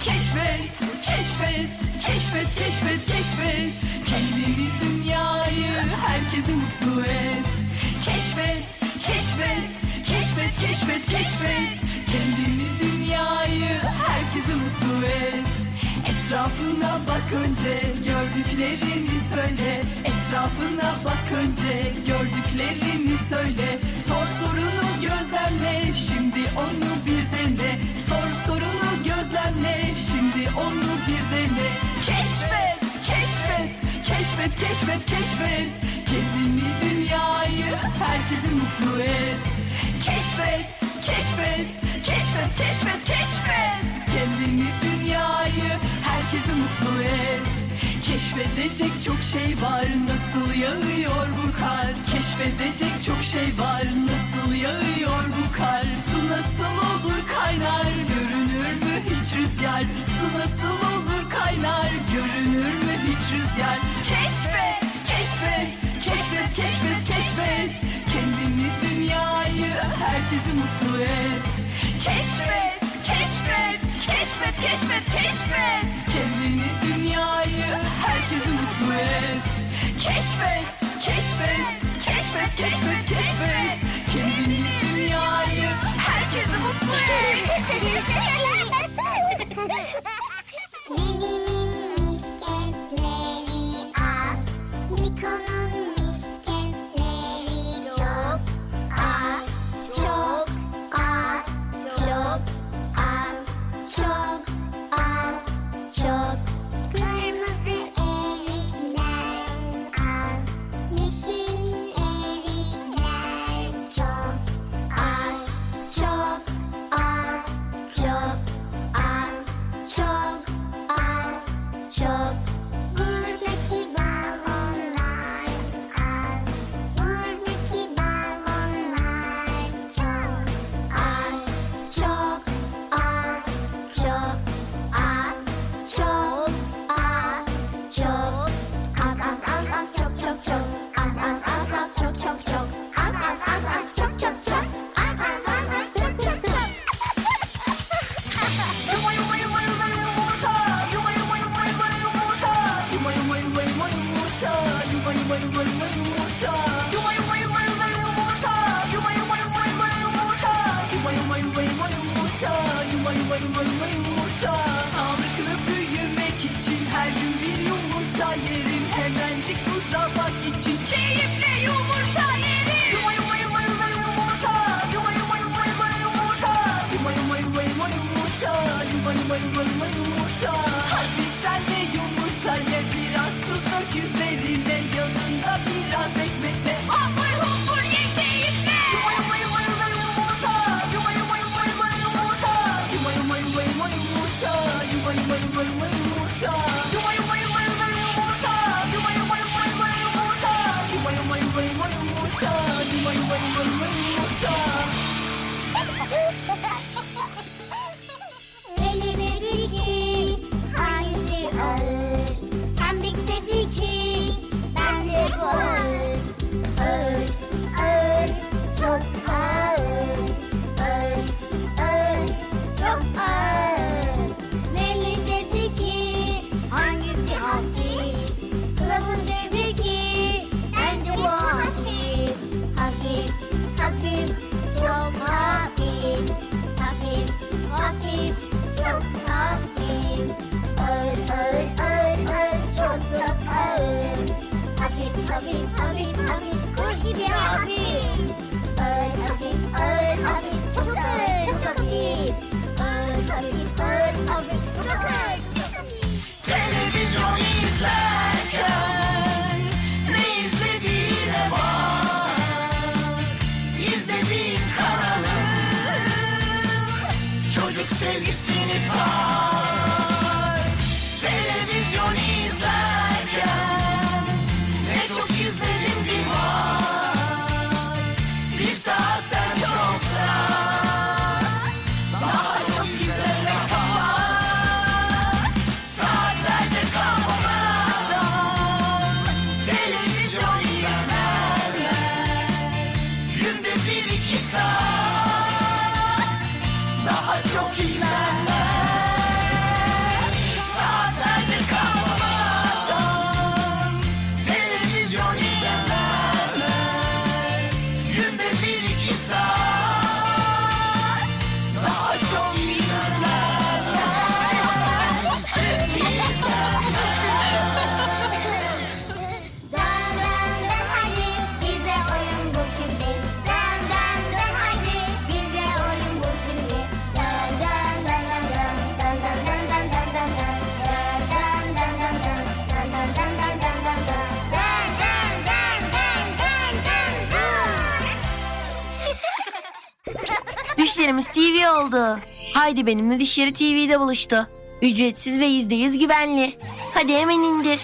keşfet, keşfet, keşfet, keşfet, keşfet. Kendini dünyayı herkesi mutlu et. Keşfet, keşfet, keşfet, keşfet, keşfet. Kendini dünyayı herkesi mutlu et. Etrafına bak önce gördüklerini söyle Etrafına bak önce gördüklerini söyle Sor sorunu gözlemle şimdi onu bir dene et keşfet. Kendini dünyayı herkesi mutlu et. Keşfet, keşfet, keşfet, keşfet, keşfet. Kendini dünyayı herkesi mutlu et. Keşfedecek çok şey var nasıl yağıyor bu kar? Keşfedecek çok şey var nasıl yağıyor bu kar? Su nasıl olur kaynar? Görünür mü hiç rüzgar? Su nasıl olur kaynar? Görünür Keşfet, keşfet, keşfet, keşfet, keşfet. Kendini dünyayı, herkesi mutlu et. yerim hemencik bu sabah için. happy. Dişlerimiz TV oldu. Haydi benimle Dişleri TV'de buluştu. Ücretsiz ve %100 güvenli. Hadi hemen indir.